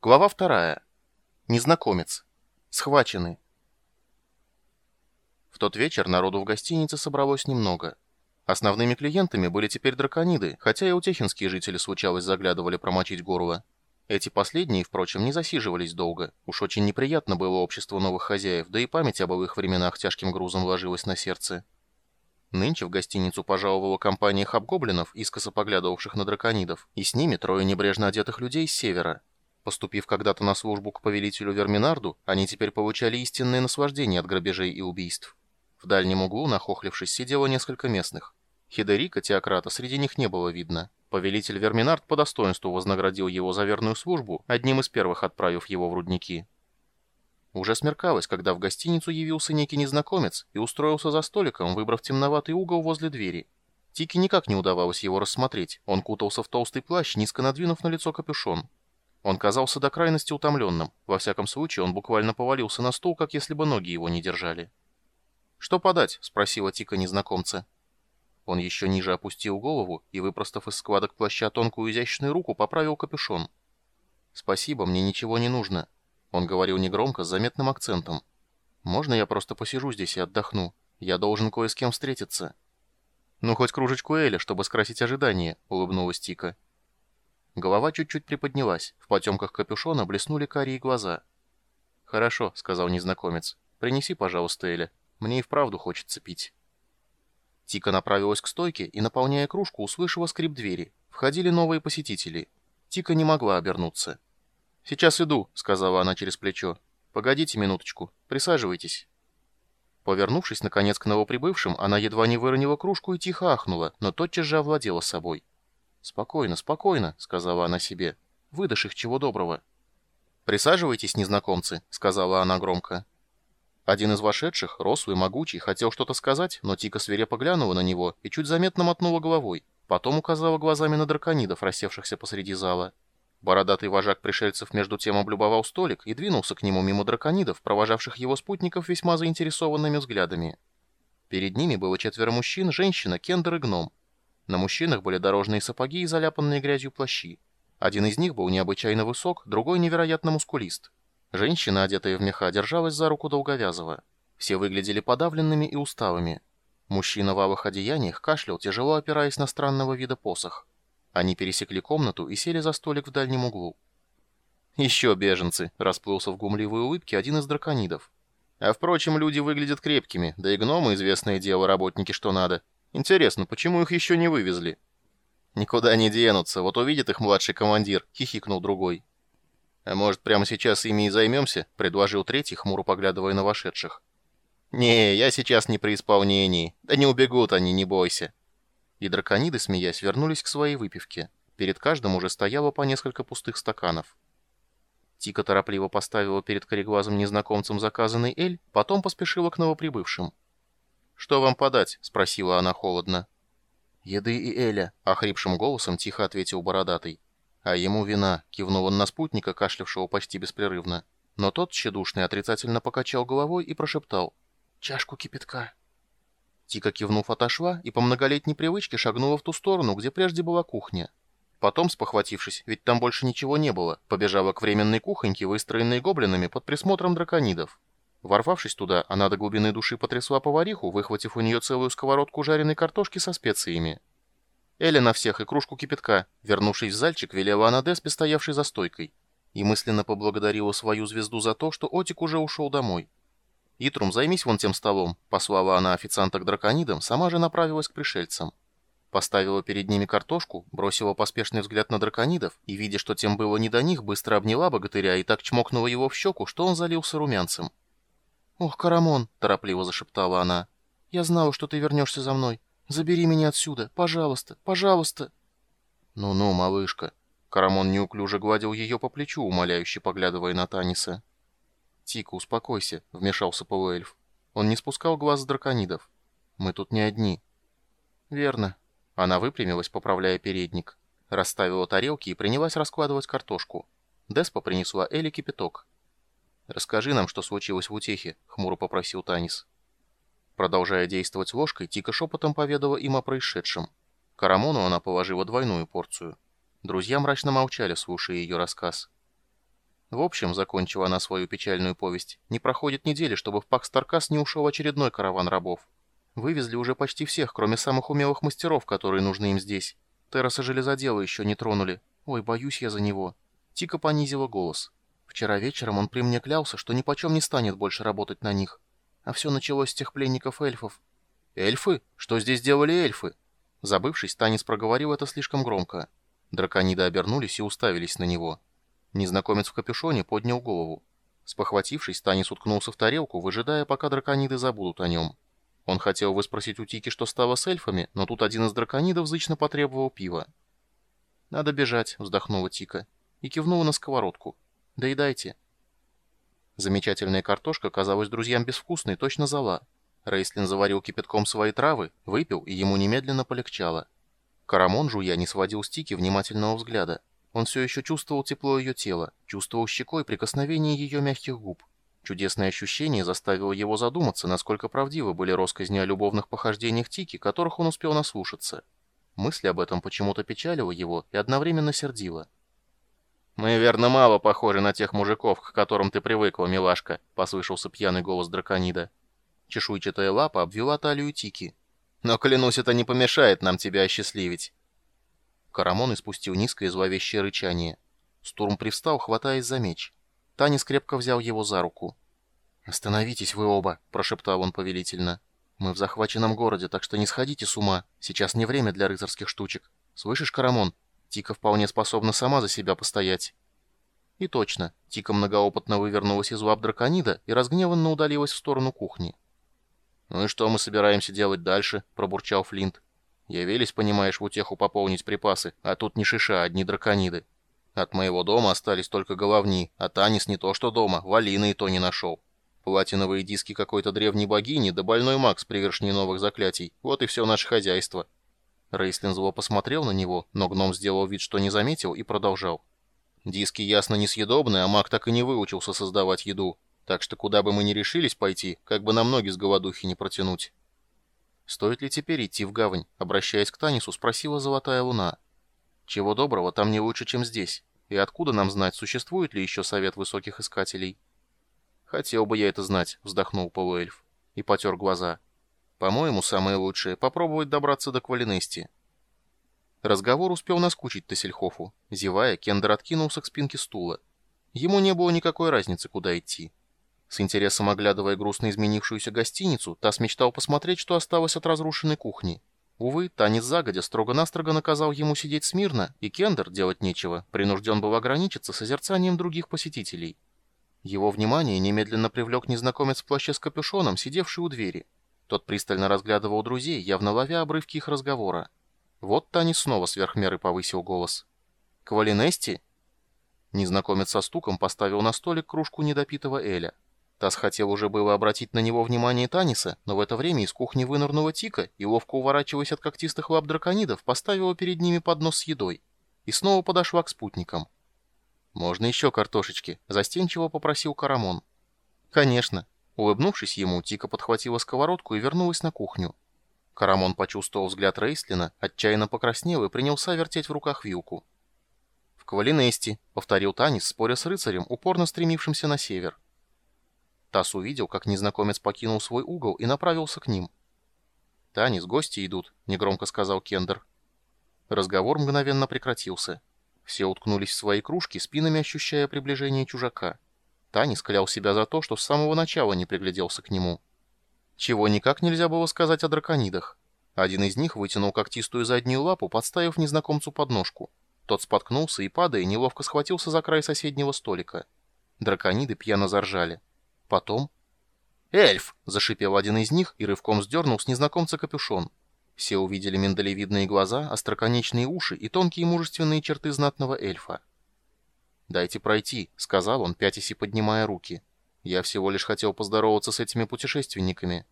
Глава вторая. Незнакомец. Схвачены. В тот вечер народу в гостинице собралось немного. Основными клиентами были теперь дракониды, хотя и утехинские жители случалось заглядывали промочить горло. Эти последние, впрочем, не засиживались долго. Уж очень неприятно было общество новых хозяев, да и память об их временах тяжким грузом ложилась на сердце. Нынче в гостиницу пожаловала компания хабгоблинов, искоса поглядывавших на драконидов, и с ними трое небрежно одетых людей с севера. Поступив когда-то на службу к повелителю Верминарду, они теперь получали истинное наслаждение от грабежей и убийств. В дальнем углу, нахохлившись, сидело несколько местных. Хидерика, теократа, среди них не было видно. Повелитель Верминард по достоинству вознаградил его за верную службу, одним из первых отправив его в рудники. Уже смеркалось, когда в гостиницу явился некий незнакомец и устроился за столиком, выбрав темноватый угол возле двери. Тике никак не удавалось его рассмотреть. Он кутался в толстый плащ, низко надвинув на лицо капюшон. Он казался до крайности утомленным. Во всяком случае, он буквально повалился на стул, как если бы ноги его не держали. «Что подать?» — спросила Тика незнакомца. Он еще ниже опустил голову и, выпростав из складок плаща тонкую изящную руку, поправил капюшон. «Спасибо, мне ничего не нужно». Он говорил негромко, с заметным акцентом. «Можно я просто посижу здесь и отдохну? Я должен кое с кем встретиться». «Ну, хоть кружечку Эля, чтобы скрасить ожидания», — улыбнулась Тика. Голова чуть-чуть приподнялась, в потемках капюшона блеснули карие глаза. «Хорошо», — сказал незнакомец. «Принеси, пожалуйста, Эля. Мне и вправду хочется пить». Тика направилась к стойке и, наполняя кружку, услышала скрип двери. Входили новые посетители. Тика не могла обернуться. «Сейчас иду», — сказала она через плечо. «Погодите минуточку. Присаживайтесь». Повернувшись, наконец, к новоприбывшим, она едва не выронила кружку и тихо ахнула, но тотчас же овладела собой. «Спокойно, спокойно», — сказала она себе. «Выдашь их чего доброго». «Присаживайтесь, незнакомцы», — сказала она громко. Один из вошедших, рослый, могучий, хотел что-то сказать, но Тика свирепо глянула на него и чуть заметно мотнула головой. Потом указала глазами на драконидов, рассевшихся посреди зала. Бородатый вожак пришельцев между тем облюбовал столик и двинулся к нему мимо драконидов, провожавших его спутников весьма заинтересованными взглядами. Перед ними было четверо мужчин, женщина, кендер и гном. На мужчинах были дорожные сапоги и заляпанные грязью плащи. Один из них был необычайно высок, другой невероятно мускулист. Женщина, одетая в меха, держалась за руку Долговязова. Все выглядели подавленными и усталыми. Мужчина в алых одеяниях кашлял, тяжело опираясь на странного вида посох. Они пересекли комнату и сели за столик в дальнем углу. «Еще беженцы», — расплылся в гумливой улыбке один из драконидов. «А впрочем, люди выглядят крепкими, да и гномы, известное дело, работники что надо. Интересно, почему их еще не вывезли? Никуда не денутся, вот увидит их младший командир, хихикнул другой. А может, прямо сейчас ими и займемся? Предложил третий, хмуро поглядывая на вошедших. Не, я сейчас не при исполнении. Да не убегут они, не бойся. И дракониды, смеясь, вернулись к своей выпивке. Перед каждым уже стояло по несколько пустых стаканов. Тика торопливо поставила перед кореглазым незнакомцем заказанный эль, потом поспешила к новоприбывшим. «Что вам подать?» — спросила она холодно. «Еды и Эля», — охрипшим голосом тихо ответил бородатый. «А ему вина», — кивнул он на спутника, кашлявшего почти беспрерывно. Но тот, тщедушный, отрицательно покачал головой и прошептал. «Чашку кипятка». Тика кивнув отошла и по многолетней привычке шагнула в ту сторону, где прежде была кухня. Потом, спохватившись, ведь там больше ничего не было, побежала к временной кухоньке, выстроенной гоблинами под присмотром драконидов. Ворвавшись туда, она до глубины души потрясла повариху, выхватив у нее целую сковородку жареной картошки со специями. Эля на всех и кружку кипятка. Вернувшись в зальчик, велела она Деспе, стоявшей за стойкой. И мысленно поблагодарила свою звезду за то, что Отик уже ушел домой. «Итрум, займись вон тем столом», — послала она официанта к драконидам, сама же направилась к пришельцам. Поставила перед ними картошку, бросила поспешный взгляд на драконидов и, видя, что тем было не до них, быстро обняла богатыря и так чмокнула его в щеку, что он залился румянцем. «Ох, Карамон!» — торопливо зашептала она. «Я знала, что ты вернешься за мной. Забери меня отсюда, пожалуйста, пожалуйста!» «Ну-ну, малышка!» Карамон неуклюже гладил ее по плечу, умоляюще поглядывая на Таниса. «Тика, успокойся», — вмешался полуэльф. Он не спускал глаз с драконидов. «Мы тут не одни». «Верно». Она выпрямилась, поправляя передник. Расставила тарелки и принялась раскладывать картошку. Деспа принесла Элли кипяток. «Расскажи нам, что случилось в утехе», — хмуро попросил Танис. Продолжая действовать ложкой, Тика шепотом поведала им о происшедшем. Карамону она положила двойную порцию. Друзья мрачно молчали, слушая ее рассказ. В общем, закончила она свою печальную повесть, не проходит недели, чтобы в Пакстаркас не ушел очередной караван рабов. Вывезли уже почти всех, кроме самых умелых мастеров, которые нужны им здесь. Терраса железодела еще не тронули. Ой, боюсь я за него. Тика понизила голос. Вчера вечером он при мне клялся, что ни почем не станет больше работать на них. А все началось с тех пленников-эльфов. «Эльфы? Что здесь делали эльфы?» Забывшись, Танис проговорил это слишком громко. Дракониды обернулись и уставились на него. Незнакомец в капюшоне поднял голову. Спохватившись, Танис уткнулся в тарелку, выжидая, пока дракониды забудут о нем. Он хотел выспросить у Тики, что стало с эльфами, но тут один из драконидов зычно потребовал пива. «Надо бежать», — вздохнула Тика, и кивнула на сковородку. «Доедайте». Замечательная картошка казалась друзьям безвкусной, точно зола. Рейслин заварил кипятком свои травы, выпил, и ему немедленно полегчало. Карамон, жуя, не сводил с Тики внимательного взгляда. Он все еще чувствовал тепло ее тела, чувствовал щекой прикосновение ее мягких губ. Чудесное ощущение заставило его задуматься, насколько правдивы были россказни о любовных похождениях Тики, которых он успел наслушаться. Мысль об этом почему-то печалила его и одновременно сердила. «Мы, верно, мало похожи на тех мужиков, к которым ты привыкла, милашка», — послышался пьяный голос драконида. Чешуйчатая лапа обвела талию Тики. «Но, клянусь, это не помешает нам тебя осчастливить». Карамон испустил низкое зловещее рычание. Стурм привстал, хватаясь за меч. Танис крепко взял его за руку. «Остановитесь вы оба», — прошептал он повелительно. «Мы в захваченном городе, так что не сходите с ума. Сейчас не время для рыцарских штучек. Слышишь, Карамон? Тика вполне способна сама за себя постоять». И точно, Тика многоопытно вывернулась из лап драконида и разгневанно удалилась в сторону кухни. «Ну и что мы собираемся делать дальше?» — пробурчал Флинт. «Явились, понимаешь, в утеху пополнить припасы, а тут не шиша, одни дракониды. От моего дома остались только головни, а Танис не то что дома, валины и то не нашел. Платиновые диски какой-то древней богини, да больной маг с пригоршней новых заклятий. Вот и все наше хозяйство». Рейслин зло посмотрел на него, но гном сделал вид, что не заметил, и продолжал. «Диски ясно несъедобны, а маг так и не выучился создавать еду. Так что куда бы мы ни решились пойти, как бы нам ноги с голодухи не протянуть». «Стоит ли теперь идти в гавань?» Обращаясь к Танису, спросила Золотая Луна. «Чего доброго, там не лучше, чем здесь. И откуда нам знать, существует ли еще совет высоких искателей?» «Хотел бы я это знать», — вздохнул полуэльф. И потер глаза. «По-моему, самое лучшее — попробовать добраться до Квалинести». Разговор успел наскучить Тассельхофу. Зевая, Кендер откинулся к спинке стула. Ему не было никакой разницы, куда идти. С интересом оглядывая грустно изменившуюся гостиницу, Тасс мечтал посмотреть, что осталось от разрушенной кухни. Увы, танец загодя строго-настрого наказал ему сидеть смирно, и Кендер, делать нечего, принужден был ограничиться созерцанием других посетителей. Его внимание немедленно привлек незнакомец в плаще с капюшоном, сидевший у двери. Тот пристально разглядывал друзей, явно ловя обрывки их разговора. Вот Танис снова сверх меры повысил голос. «Квалинести?» Незнакомец со стуком поставил на столик кружку недопитого Эля. Тасс хотел уже было обратить на него внимание Таниса, но в это время из кухни вынырнула Тика и, ловко уворачиваясь от когтистых лап драконидов, поставила перед ними поднос с едой. И снова подошла к спутникам. «Можно еще картошечки?» – застенчиво попросил Карамон. «Конечно». Улыбнувшись ему, Тика подхватила сковородку и вернулась на кухню. Карамон почувствовал взгляд Рейслина, отчаянно покраснел и принялся вертеть в руках вилку. «В Квалинести», — повторил Танис, споря с рыцарем, упорно стремившимся на север. Тасс увидел, как незнакомец покинул свой угол и направился к ним. «Танис, гости идут», — негромко сказал Кендер. Разговор мгновенно прекратился. Все уткнулись в свои кружки, спинами ощущая приближение чужака. Танис клял себя за то, что с самого начала не пригляделся к нему. Чего никак нельзя было сказать о драконидах. Один из них вытянул когтистую заднюю лапу, подставив незнакомцу подножку. Тот споткнулся и, падая, неловко схватился за край соседнего столика. Дракониды пьяно заржали. Потом... «Эльф!» — зашипел один из них и рывком сдернул с незнакомца капюшон. Все увидели миндалевидные глаза, остроконечные уши и тонкие мужественные черты знатного эльфа. «Дайте пройти», — сказал он, пятясь и поднимая руки. «Я всего лишь хотел поздороваться с этими путешественниками».